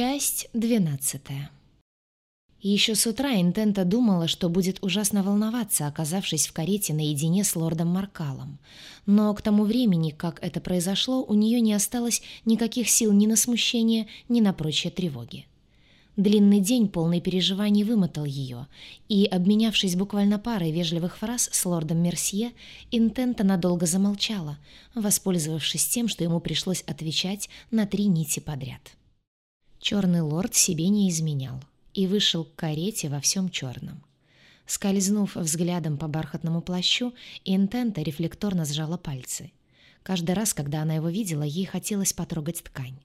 Часть двенадцатая. Еще с утра Интента думала, что будет ужасно волноваться, оказавшись в карете наедине с лордом Маркалом. Но к тому времени, как это произошло, у нее не осталось никаких сил ни на смущение, ни на прочие тревоги. Длинный день, полный переживаний, вымотал ее, и, обменявшись буквально парой вежливых фраз с лордом Мерсье, Интента надолго замолчала, воспользовавшись тем, что ему пришлось отвечать на три нити подряд. Черный лорд себе не изменял и вышел к карете во всем черном. Скользнув взглядом по бархатному плащу, Интента рефлекторно сжала пальцы. Каждый раз, когда она его видела, ей хотелось потрогать ткань.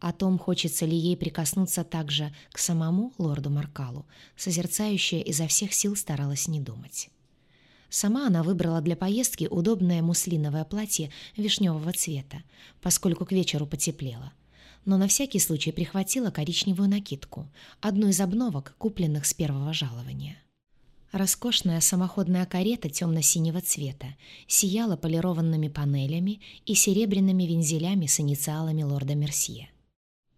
О том, хочется ли ей прикоснуться также к самому лорду Маркалу, созерцающая изо всех сил старалась не думать. Сама она выбрала для поездки удобное муслиновое платье вишневого цвета, поскольку к вечеру потеплело но на всякий случай прихватила коричневую накидку, одну из обновок, купленных с первого жалования. Роскошная самоходная карета темно-синего цвета сияла полированными панелями и серебряными вензелями с инициалами лорда Мерсье.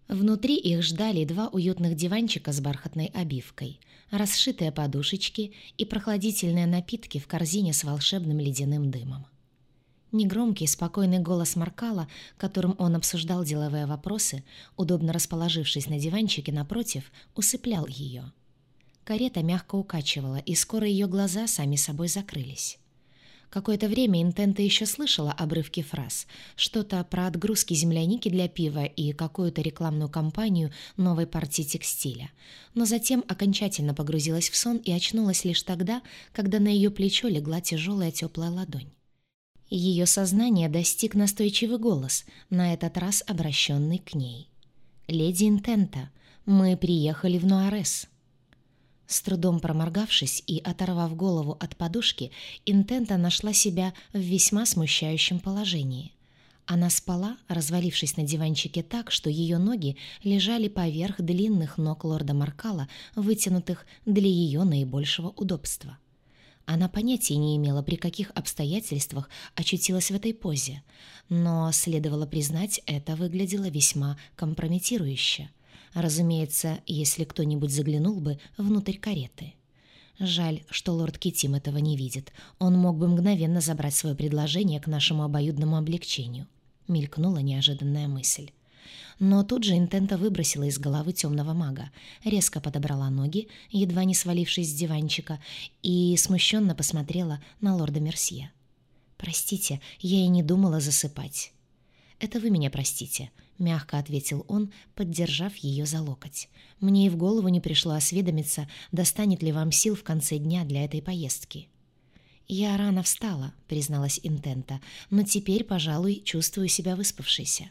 Внутри их ждали два уютных диванчика с бархатной обивкой, расшитые подушечки и прохладительные напитки в корзине с волшебным ледяным дымом. Негромкий, спокойный голос Маркала, которым он обсуждал деловые вопросы, удобно расположившись на диванчике напротив, усыплял ее. Карета мягко укачивала, и скоро ее глаза сами собой закрылись. Какое-то время Интента еще слышала обрывки фраз, что-то про отгрузки земляники для пива и какую-то рекламную кампанию новой партии текстиля, но затем окончательно погрузилась в сон и очнулась лишь тогда, когда на ее плечо легла тяжелая теплая ладонь. Ее сознание достиг настойчивый голос, на этот раз обращенный к ней. «Леди Интента, мы приехали в Нуарес». С трудом проморгавшись и оторвав голову от подушки, Интента нашла себя в весьма смущающем положении. Она спала, развалившись на диванчике так, что ее ноги лежали поверх длинных ног лорда Маркала, вытянутых для ее наибольшего удобства. Она понятия не имела, при каких обстоятельствах очутилась в этой позе, но, следовало признать, это выглядело весьма компрометирующе. Разумеется, если кто-нибудь заглянул бы внутрь кареты. Жаль, что лорд Китим этого не видит. Он мог бы мгновенно забрать свое предложение к нашему обоюдному облегчению. Мелькнула неожиданная мысль но тут же Интента выбросила из головы темного мага, резко подобрала ноги, едва не свалившись с диванчика, и смущенно посмотрела на лорда Мерсье. «Простите, я и не думала засыпать». «Это вы меня простите», — мягко ответил он, поддержав ее за локоть. «Мне и в голову не пришло осведомиться, достанет ли вам сил в конце дня для этой поездки». «Я рано встала», — призналась Интента, «но теперь, пожалуй, чувствую себя выспавшейся».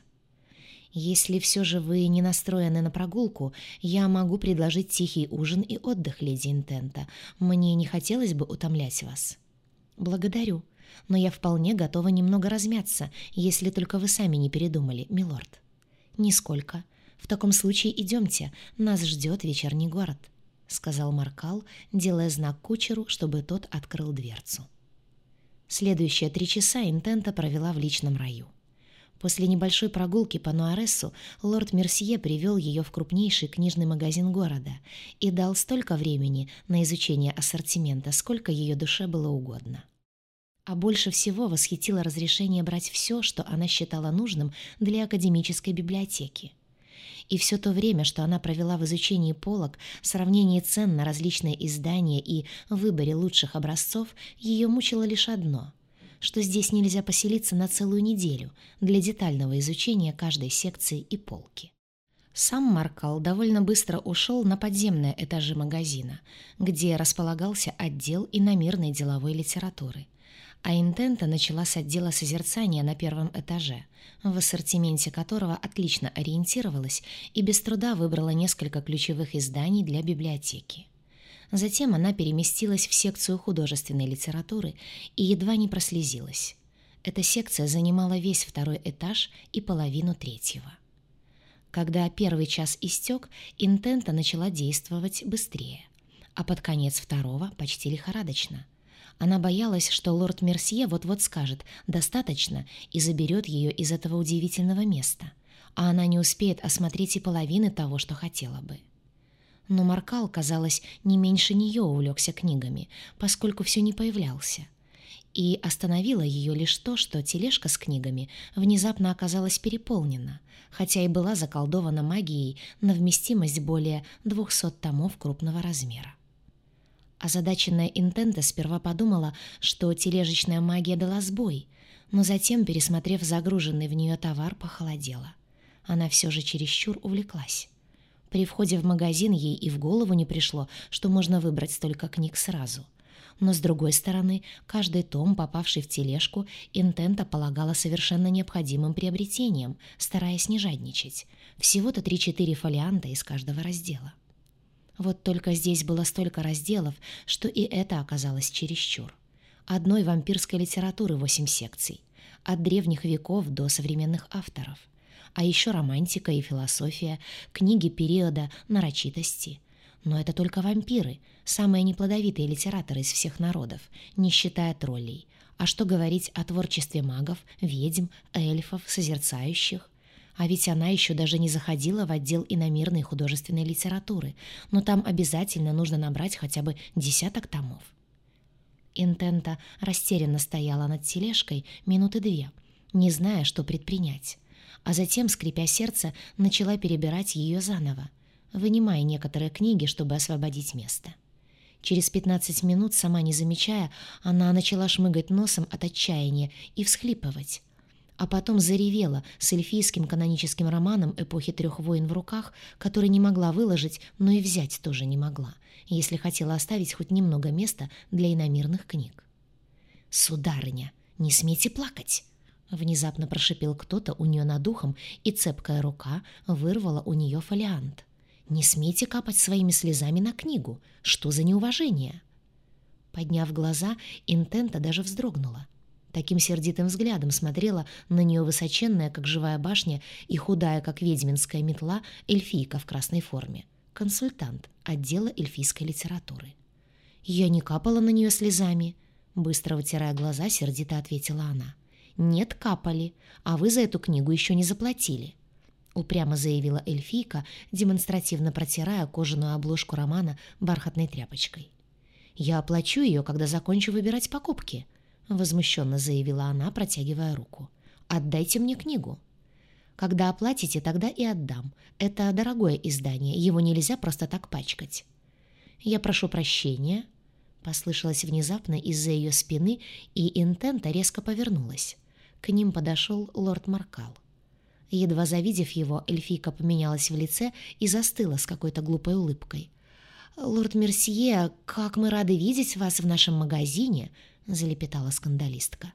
Если все же вы не настроены на прогулку, я могу предложить тихий ужин и отдых, леди Интента. Мне не хотелось бы утомлять вас. Благодарю, но я вполне готова немного размяться, если только вы сами не передумали, милорд. Нисколько. В таком случае идемте, нас ждет вечерний город, сказал Маркал, делая знак кучеру, чтобы тот открыл дверцу. Следующие три часа Интента провела в личном раю. После небольшой прогулки по Нуаресу лорд Мерсье привел ее в крупнейший книжный магазин города и дал столько времени на изучение ассортимента, сколько ее душе было угодно. А больше всего восхитило разрешение брать все, что она считала нужным для академической библиотеки. И все то время, что она провела в изучении полок, сравнении цен на различные издания и выборе лучших образцов, ее мучило лишь одно — что здесь нельзя поселиться на целую неделю для детального изучения каждой секции и полки. Сам Маркал довольно быстро ушел на подземные этажи магазина, где располагался отдел иномирной деловой литературы. А Интента начала с отдела созерцания на первом этаже, в ассортименте которого отлично ориентировалась и без труда выбрала несколько ключевых изданий для библиотеки. Затем она переместилась в секцию художественной литературы и едва не прослезилась. Эта секция занимала весь второй этаж и половину третьего. Когда первый час истек, интента начала действовать быстрее, а под конец второго почти лихорадочно. Она боялась, что лорд Мерсье вот-вот скажет «достаточно» и заберет ее из этого удивительного места. а она не успеет осмотреть и половины того, что хотела бы. Но Маркал, казалось, не меньше нее увлекся книгами, поскольку все не появлялся. И остановило ее лишь то, что тележка с книгами внезапно оказалась переполнена, хотя и была заколдована магией на вместимость более 200 томов крупного размера. Озадаченная Интента сперва подумала, что тележечная магия дала сбой, но затем, пересмотрев загруженный в нее товар, похолодела. Она все же чересчур увлеклась. При входе в магазин ей и в голову не пришло, что можно выбрать столько книг сразу. Но, с другой стороны, каждый том, попавший в тележку, Интента полагала совершенно необходимым приобретением, стараясь не жадничать. Всего-то 3-4 фолианта из каждого раздела. Вот только здесь было столько разделов, что и это оказалось чересчур. Одной вампирской литературы восемь секций. От древних веков до современных авторов а еще романтика и философия, книги периода нарочитости. Но это только вампиры, самые неплодовитые литераторы из всех народов, не считая троллей. А что говорить о творчестве магов, ведьм, эльфов, созерцающих? А ведь она еще даже не заходила в отдел иномирной художественной литературы, но там обязательно нужно набрать хотя бы десяток томов. Интента растерянно стояла над тележкой минуты две, не зная, что предпринять а затем, скрипя сердце, начала перебирать ее заново, вынимая некоторые книги, чтобы освободить место. Через 15 минут, сама не замечая, она начала шмыгать носом от отчаяния и всхлипывать. А потом заревела с эльфийским каноническим романом эпохи трех войн в руках, который не могла выложить, но и взять тоже не могла, если хотела оставить хоть немного места для иномирных книг. «Сударыня, не смейте плакать!» Внезапно прошипел кто-то у нее над ухом, и цепкая рука вырвала у нее фолиант. «Не смейте капать своими слезами на книгу! Что за неуважение?» Подняв глаза, Интента даже вздрогнула. Таким сердитым взглядом смотрела на нее высоченная, как живая башня, и худая, как ведьминская метла, эльфийка в красной форме. Консультант отдела эльфийской литературы. «Я не капала на нее слезами», — быстро вытирая глаза, сердито ответила она. «Нет, капали, а вы за эту книгу еще не заплатили», — упрямо заявила эльфийка, демонстративно протирая кожаную обложку романа бархатной тряпочкой. «Я оплачу ее, когда закончу выбирать покупки», — возмущенно заявила она, протягивая руку. «Отдайте мне книгу». «Когда оплатите, тогда и отдам. Это дорогое издание, его нельзя просто так пачкать». «Я прошу прощения», — послышалось внезапно из-за ее спины, и Интента резко повернулась. К ним подошел лорд Маркал. Едва завидев его, эльфийка поменялась в лице и застыла с какой-то глупой улыбкой. «Лорд Мерсье, как мы рады видеть вас в нашем магазине!» — залепетала скандалистка.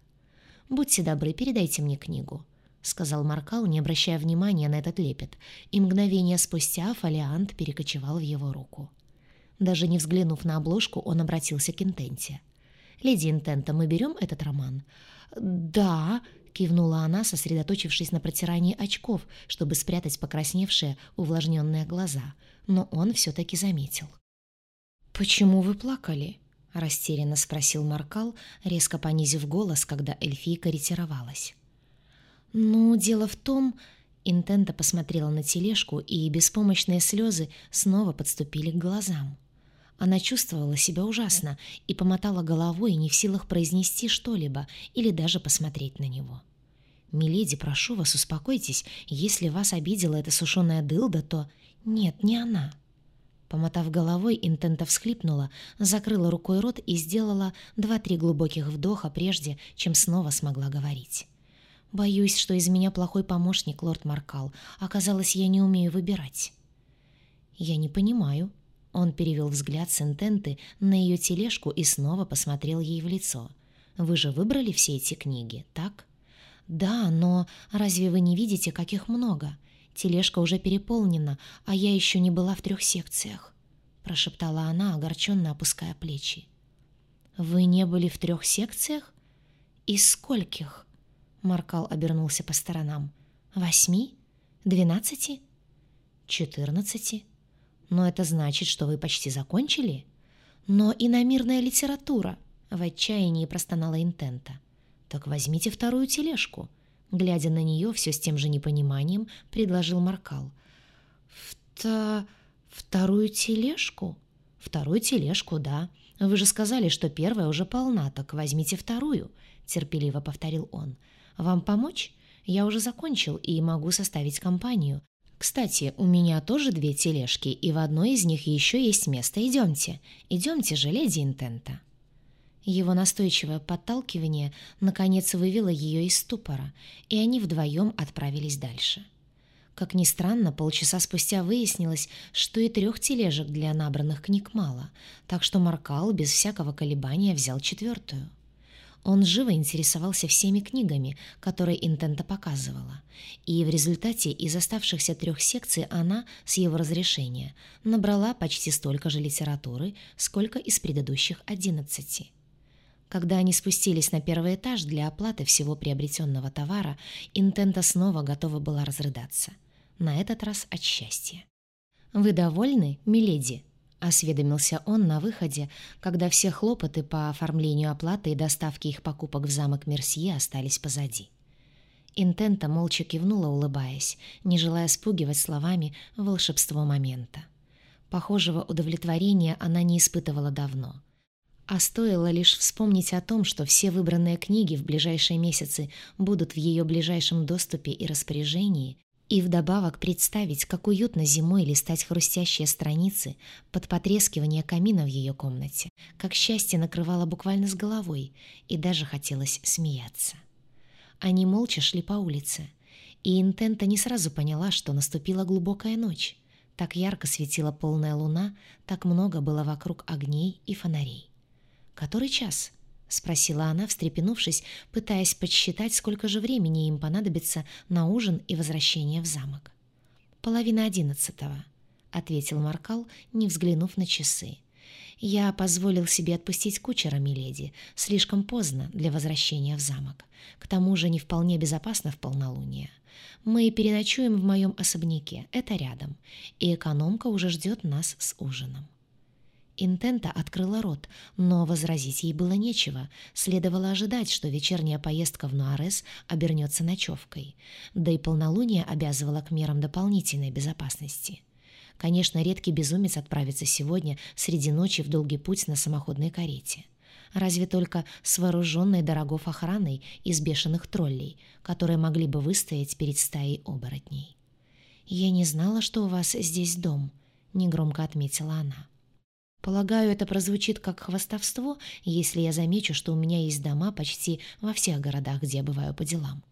«Будьте добры, передайте мне книгу», — сказал Маркал, не обращая внимания на этот лепет, и мгновение спустя фолиант перекочевал в его руку. Даже не взглянув на обложку, он обратился к Интенте. «Леди Интента, мы берем этот роман? «Да», — кивнула она, сосредоточившись на протирании очков, чтобы спрятать покрасневшие, увлажненные глаза, но он все-таки заметил. «Почему вы плакали?» — растерянно спросил Маркал, резко понизив голос, когда эльфийка ретировалась. «Ну, дело в том...» Интента посмотрела на тележку, и беспомощные слезы снова подступили к глазам. Она чувствовала себя ужасно и помотала головой, не в силах произнести что-либо или даже посмотреть на него. «Миледи, прошу вас, успокойтесь. Если вас обидела эта сушеная дылда, то...» «Нет, не она». Помотав головой, Интента всхлипнула, закрыла рукой рот и сделала два-три глубоких вдоха, прежде чем снова смогла говорить. «Боюсь, что из меня плохой помощник, лорд Маркал. Оказалось, я не умею выбирать». «Я не понимаю», он перевел взгляд с интенты на ее тележку и снова посмотрел ей в лицо. «Вы же выбрали все эти книги, так?» «Да, но разве вы не видите, каких много? Тележка уже переполнена, а я еще не была в трех секциях», — прошептала она, огорченно опуская плечи. «Вы не были в трех секциях? Из скольких?» Маркал обернулся по сторонам. «Восьми? Двенадцати? Четырнадцати?» Но это значит, что вы почти закончили? Но иномирная литература, в отчаянии простонала Интента. Так возьмите вторую тележку. Глядя на нее все с тем же непониманием, предложил Маркал. «Вта... вторую тележку?» «Вторую тележку, да. Вы же сказали, что первая уже полна, так возьмите вторую», — терпеливо повторил он. «Вам помочь? Я уже закончил и могу составить компанию. Кстати, у меня тоже две тележки, и в одной из них еще есть место. Идемте. Идемте же, леди Интента». Его настойчивое подталкивание наконец вывело ее из ступора, и они вдвоем отправились дальше. Как ни странно, полчаса спустя выяснилось, что и трех тележек для набранных книг мало, так что Маркал без всякого колебания взял четвертую. Он живо интересовался всеми книгами, которые Интента показывала, и в результате из оставшихся трех секций она, с его разрешения, набрала почти столько же литературы, сколько из предыдущих одиннадцати. Когда они спустились на первый этаж для оплаты всего приобретенного товара, Интента снова готова была разрыдаться. На этот раз от счастья. «Вы довольны, миледи?» — осведомился он на выходе, когда все хлопоты по оформлению оплаты и доставке их покупок в замок Мерсье остались позади. Интента молча кивнула, улыбаясь, не желая спугивать словами волшебство момента. Похожего удовлетворения она не испытывала давно — а стоило лишь вспомнить о том, что все выбранные книги в ближайшие месяцы будут в ее ближайшем доступе и распоряжении, и вдобавок представить, как уютно зимой листать хрустящие страницы под потрескивание камина в ее комнате, как счастье накрывало буквально с головой, и даже хотелось смеяться. Они молча шли по улице, и Интента не сразу поняла, что наступила глубокая ночь. Так ярко светила полная луна, так много было вокруг огней и фонарей. «Который час?» — спросила она, встрепенувшись, пытаясь подсчитать, сколько же времени им понадобится на ужин и возвращение в замок. «Половина одиннадцатого», — ответил Маркал, не взглянув на часы. «Я позволил себе отпустить кучера, миледи, слишком поздно для возвращения в замок. К тому же не вполне безопасно в полнолуние. Мы переночуем в моем особняке, это рядом, и экономка уже ждет нас с ужином». Интента открыла рот, но возразить ей было нечего. Следовало ожидать, что вечерняя поездка в Нуарес обернется ночевкой. Да и полнолуние обязывало к мерам дополнительной безопасности. Конечно, редкий безумец отправится сегодня среди ночи в долгий путь на самоходной карете. Разве только с вооруженной дорогов охраной из бешеных троллей, которые могли бы выстоять перед стаей оборотней. «Я не знала, что у вас здесь дом», — негромко отметила она. Полагаю, это прозвучит как хвастовство, если я замечу, что у меня есть дома почти во всех городах, где я бываю по делам.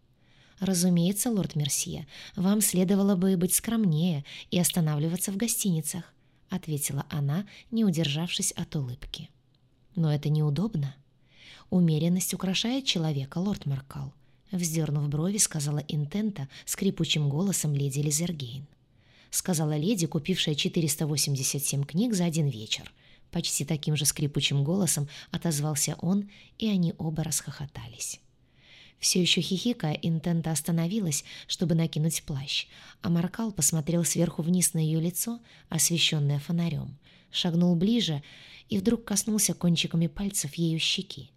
Разумеется, лорд Мерсье, вам следовало бы быть скромнее и останавливаться в гостиницах, ответила она, не удержавшись от улыбки. Но это неудобно. Умеренность украшает человека, лорд Маркал. Вздернув брови, сказала Интента скрипучим голосом леди Лизергейн. Сказала леди, купившая 487 книг за один вечер. Почти таким же скрипучим голосом отозвался он, и они оба расхохотались. Все еще хихикая, Интента остановилась, чтобы накинуть плащ, а Маркал посмотрел сверху вниз на ее лицо, освещенное фонарем, шагнул ближе и вдруг коснулся кончиками пальцев ее щеки.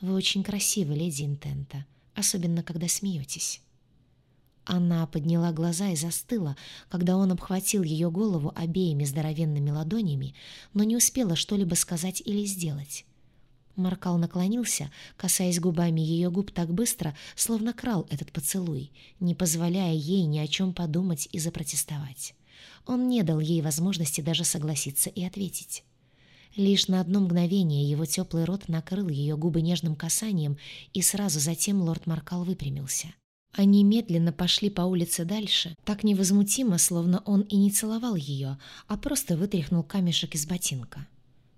«Вы очень красивы, леди Интента, особенно когда смеетесь». Она подняла глаза и застыла, когда он обхватил ее голову обеими здоровенными ладонями, но не успела что-либо сказать или сделать. Маркал наклонился, касаясь губами ее губ так быстро, словно крал этот поцелуй, не позволяя ей ни о чем подумать и запротестовать. Он не дал ей возможности даже согласиться и ответить. Лишь на одно мгновение его теплый рот накрыл ее губы нежным касанием, и сразу затем лорд Маркал выпрямился. Они медленно пошли по улице дальше, так невозмутимо, словно он и не целовал ее, а просто вытряхнул камешек из ботинка.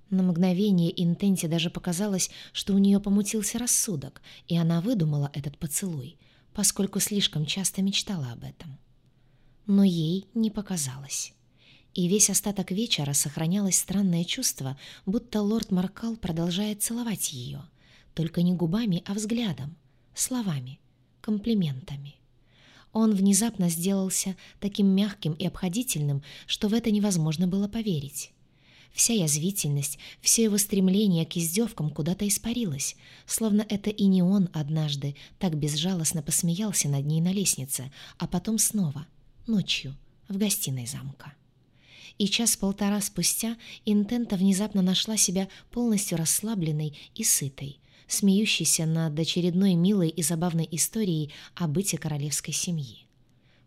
На мгновение Интенте даже показалось, что у нее помутился рассудок, и она выдумала этот поцелуй, поскольку слишком часто мечтала об этом. Но ей не показалось. И весь остаток вечера сохранялось странное чувство, будто лорд Маркал продолжает целовать ее, только не губами, а взглядом, словами комплиментами. Он внезапно сделался таким мягким и обходительным, что в это невозможно было поверить. Вся язвительность, все его стремление к издевкам куда-то испарилось, словно это и не он однажды так безжалостно посмеялся над ней на лестнице, а потом снова, ночью, в гостиной замка. И час-полтора спустя Интента внезапно нашла себя полностью расслабленной и сытой, смеющейся над очередной милой и забавной историей о быте королевской семьи.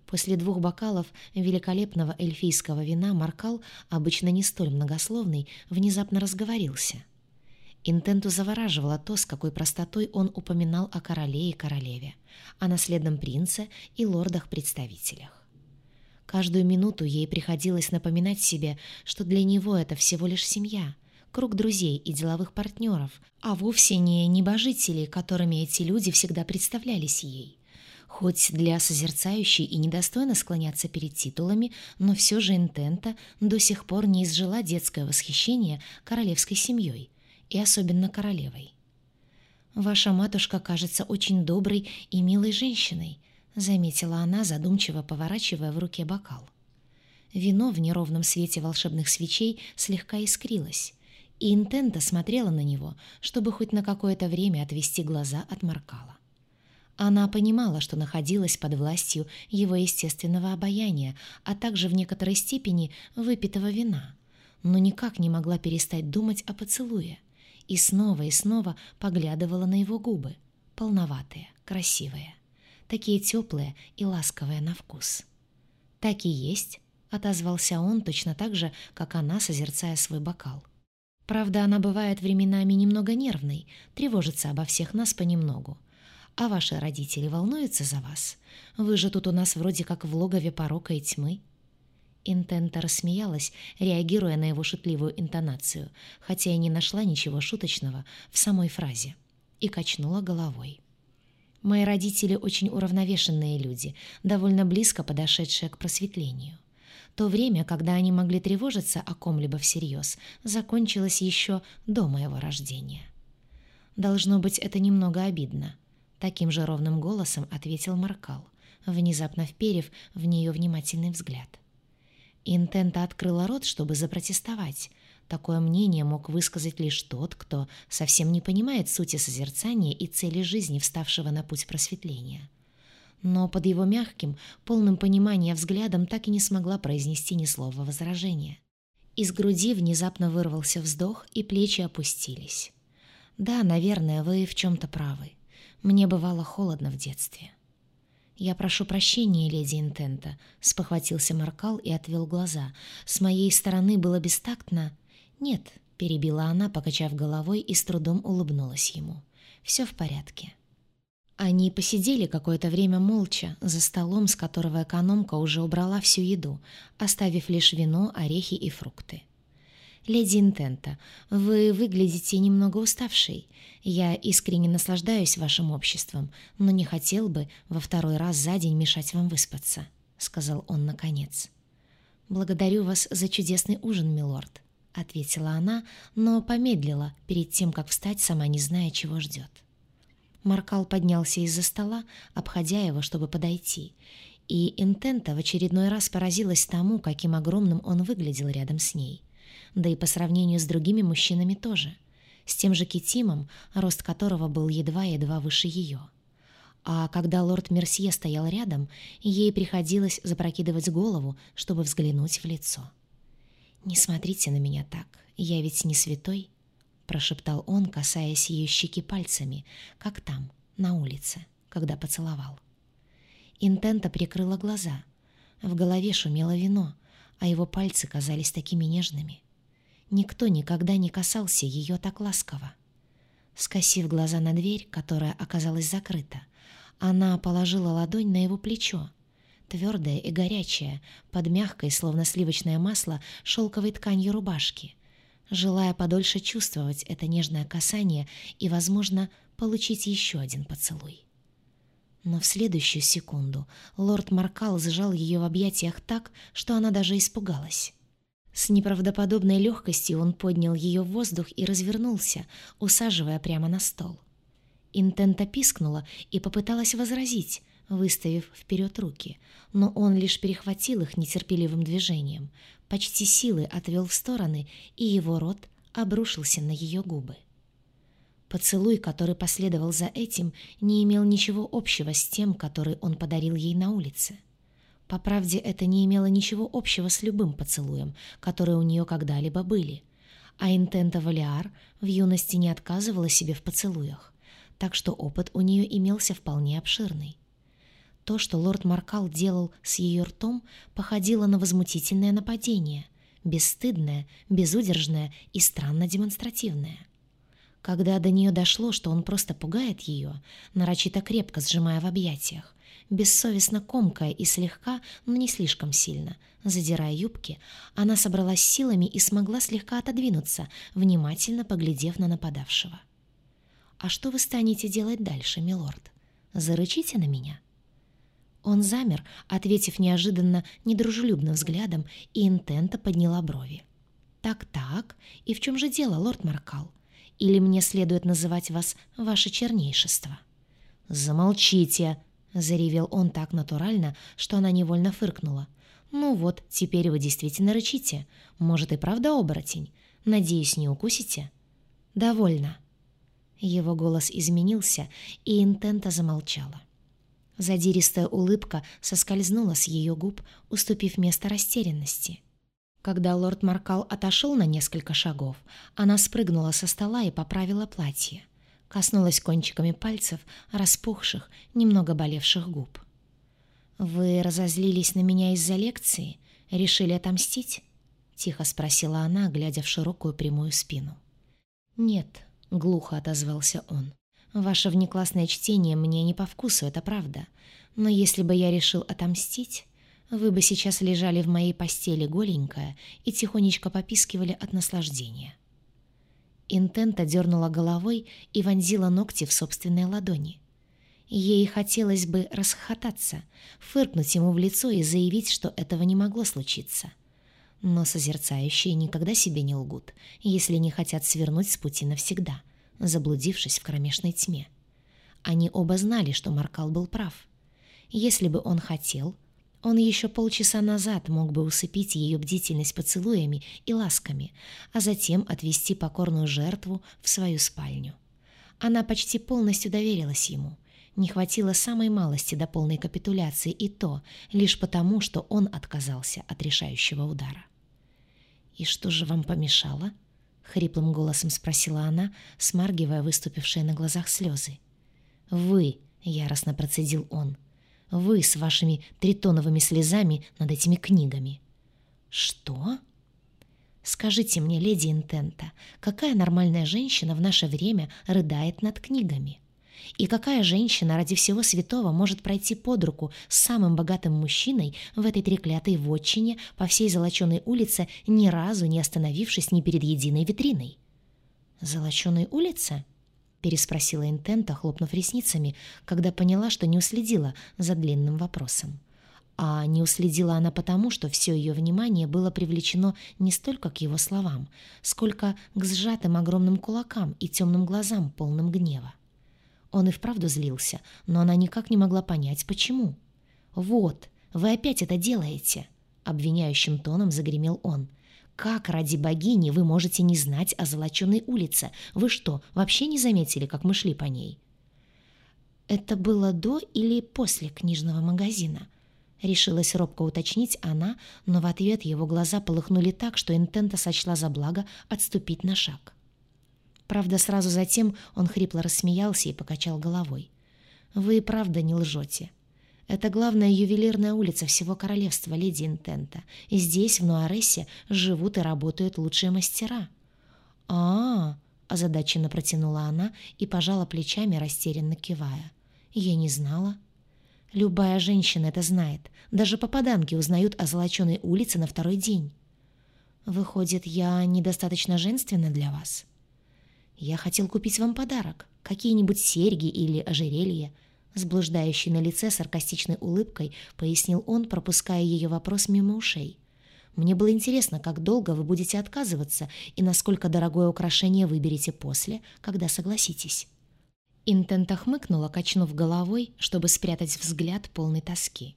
После двух бокалов великолепного эльфийского вина Маркал, обычно не столь многословный, внезапно разговорился. Интенту завораживало то, с какой простотой он упоминал о короле и королеве, о наследном принце и лордах-представителях. Каждую минуту ей приходилось напоминать себе, что для него это всего лишь семья, круг друзей и деловых партнеров, а вовсе не небожители, которыми эти люди всегда представлялись ей. Хоть для созерцающей и недостойно склоняться перед титулами, но все же Интента до сих пор не изжила детское восхищение королевской семьей, и особенно королевой. «Ваша матушка кажется очень доброй и милой женщиной», заметила она, задумчиво поворачивая в руке бокал. Вино в неровном свете волшебных свечей слегка искрилось, и Интента смотрела на него, чтобы хоть на какое-то время отвести глаза от Маркала. Она понимала, что находилась под властью его естественного обаяния, а также в некоторой степени выпитого вина, но никак не могла перестать думать о поцелуе, и снова и снова поглядывала на его губы, полноватые, красивые, такие теплые и ласковые на вкус. «Так и есть», — отозвался он точно так же, как она, созерцая свой бокал. «Правда, она бывает временами немного нервной, тревожится обо всех нас понемногу, а ваши родители волнуются за вас? Вы же тут у нас вроде как в логове порока и тьмы». Интента рассмеялась, реагируя на его шутливую интонацию, хотя и не нашла ничего шуточного в самой фразе, и качнула головой. «Мои родители очень уравновешенные люди, довольно близко подошедшие к просветлению. То время, когда они могли тревожиться о ком-либо всерьез, закончилось еще до моего рождения. Должно быть, это немного обидно. Таким же ровным голосом ответил Маркал, внезапно вперев в нее внимательный взгляд. Интента открыла рот, чтобы запротестовать. Такое мнение мог высказать лишь тот, кто совсем не понимает сути созерцания и цели жизни, вставшего на путь просветления. Но под его мягким, полным понимания взглядом так и не смогла произнести ни слова возражения. Из груди внезапно вырвался вздох, и плечи опустились. «Да, наверное, вы в чем-то правы. Мне бывало холодно в детстве. «Я прошу прощения, леди Интента», — спохватился Маркал и отвел глаза. «С моей стороны было бестактно...» «Нет», — перебила она, покачав головой и с трудом улыбнулась ему. «Все в порядке». Они посидели какое-то время молча, за столом, с которого экономка уже убрала всю еду, оставив лишь вино, орехи и фрукты. «Леди Интента, вы выглядите немного уставшей. Я искренне наслаждаюсь вашим обществом, но не хотел бы во второй раз за день мешать вам выспаться», — сказал он наконец. «Благодарю вас за чудесный ужин, милорд», — ответила она, но помедлила перед тем, как встать, сама не зная, чего ждет. Маркал поднялся из-за стола, обходя его, чтобы подойти, и Интента в очередной раз поразилась тому, каким огромным он выглядел рядом с ней. Да и по сравнению с другими мужчинами тоже, с тем же Китимом, рост которого был едва-едва выше ее. А когда лорд Мерсье стоял рядом, ей приходилось запрокидывать голову, чтобы взглянуть в лицо. «Не смотрите на меня так, я ведь не святой», — прошептал он, касаясь ее щеки пальцами, как там, на улице, когда поцеловал. Интента прикрыла глаза. В голове шумело вино, а его пальцы казались такими нежными. Никто никогда не касался ее так ласково. Скосив глаза на дверь, которая оказалась закрыта, она положила ладонь на его плечо, твердое и горячее, под мягкой, словно сливочное масло, шелковой тканью рубашки, желая подольше чувствовать это нежное касание и, возможно, получить еще один поцелуй. Но в следующую секунду лорд Маркал сжал ее в объятиях так, что она даже испугалась. С неправдоподобной легкостью он поднял ее в воздух и развернулся, усаживая прямо на стол. Интента пискнула и попыталась возразить, выставив вперед руки, но он лишь перехватил их нетерпеливым движением, почти силой отвел в стороны, и его рот обрушился на ее губы. Поцелуй, который последовал за этим, не имел ничего общего с тем, который он подарил ей на улице. По правде, это не имело ничего общего с любым поцелуем, которые у нее когда-либо были. А Интента Валиар в юности не отказывала себе в поцелуях, так что опыт у нее имелся вполне обширный. То, что лорд Маркал делал с ее ртом, походило на возмутительное нападение, бесстыдное, безудержное и странно демонстративное. Когда до нее дошло, что он просто пугает ее, нарочито крепко сжимая в объятиях, бессовестно комкая и слегка, но не слишком сильно, задирая юбки, она собралась силами и смогла слегка отодвинуться, внимательно поглядев на нападавшего. «А что вы станете делать дальше, милорд? Зарычите на меня?» Он замер, ответив неожиданно недружелюбным взглядом, и Интента подняла брови. «Так-так, и в чем же дело, лорд Маркал? Или мне следует называть вас ваше чернейшество?» «Замолчите!» Заревел он так натурально, что она невольно фыркнула. «Ну вот, теперь вы действительно рычите. Может, и правда оборотень? Надеюсь, не укусите?» «Довольно». Его голос изменился, и Интента замолчала. Задиристая улыбка соскользнула с ее губ, уступив место растерянности. Когда лорд Маркал отошел на несколько шагов, она спрыгнула со стола и поправила платье коснулась кончиками пальцев распухших, немного болевших губ. «Вы разозлились на меня из-за лекции? Решили отомстить?» — тихо спросила она, глядя в широкую прямую спину. «Нет», — глухо отозвался он. «Ваше внеклассное чтение мне не по вкусу, это правда. Но если бы я решил отомстить, вы бы сейчас лежали в моей постели голенькая и тихонечко попискивали от наслаждения». Интента дернула головой и вонзила ногти в собственные ладони. Ей хотелось бы расхохотаться, фыркнуть ему в лицо и заявить, что этого не могло случиться. Но созерцающие никогда себе не лгут, если не хотят свернуть с пути навсегда, заблудившись в кромешной тьме. Они оба знали, что Маркал был прав. Если бы он хотел, он еще полчаса назад мог бы усыпить ее бдительность поцелуями и ласками, а затем отвести покорную жертву в свою спальню. Она почти полностью доверилась ему. Не хватило самой малости до полной капитуляции, и то лишь потому, что он отказался от решающего удара. «И что же вам помешало?» — хриплым голосом спросила она, смаргивая выступившие на глазах слезы. «Вы!» — яростно процедил он. Вы с вашими тритоновыми слезами над этими книгами». «Что?» «Скажите мне, леди Интента, какая нормальная женщина в наше время рыдает над книгами?» И какая женщина ради всего святого может пройти под руку с самым богатым мужчиной в этой треклятой вотчине по всей Золоченой улице, ни разу не остановившись ни перед единой витриной? «Золоченой улице?» переспросила Интента, хлопнув ресницами, когда поняла, что не уследила за длинным вопросом. А не уследила она потому, что все ее внимание было привлечено не столько к его словам, сколько к сжатым огромным кулакам и темным глазам, полным гнева. Он и вправду злился, но она никак не могла понять, почему. «Вот, вы опять это делаете!» — обвиняющим тоном загремел он. «Как ради богини вы можете не знать о золоченой улице? Вы что, вообще не заметили, как мы шли по ней?» «Это было до или после книжного магазина?» Решилась робко уточнить она, но в ответ его глаза полыхнули так, что Интента сочла за благо отступить на шаг. Правда, сразу затем он хрипло рассмеялся и покачал головой. «Вы правда не лжете. Это главная ювелирная улица всего королевства леди Интента. И здесь, в Нуаресе, живут и работают лучшие мастера. а, -а, -а озадаченно протянула она и пожала плечами, растерянно кивая. «Я не знала». «Любая женщина это знает. Даже попаданки узнают о золоченой улице на второй день». «Выходит, я недостаточно женственна для вас?» «Я хотел купить вам подарок. Какие-нибудь серьги или ожерелье. С на лице саркастичной улыбкой пояснил он, пропуская ее вопрос мимо ушей. «Мне было интересно, как долго вы будете отказываться и насколько дорогое украшение выберете после, когда согласитесь». Интента хмыкнула, качнув головой, чтобы спрятать взгляд полной тоски.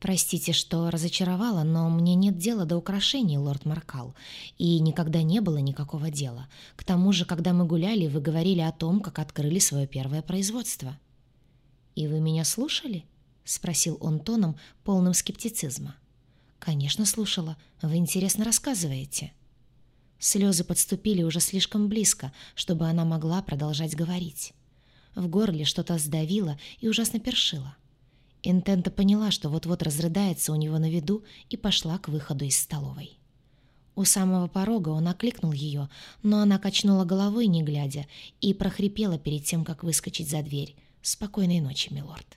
«Простите, что разочаровала, но мне нет дела до украшений, лорд Маркал, и никогда не было никакого дела. К тому же, когда мы гуляли, вы говорили о том, как открыли свое первое производство». «И вы меня слушали?» — спросил он тоном, полным скептицизма. «Конечно, слушала. Вы интересно рассказываете». Слезы подступили уже слишком близко, чтобы она могла продолжать говорить. В горле что-то сдавило и ужасно першило. Интента поняла, что вот-вот разрыдается у него на виду, и пошла к выходу из столовой. У самого порога он окликнул ее, но она качнула головой, не глядя, и прохрипела перед тем, как выскочить за дверь. «Спокойной ночи, милорд».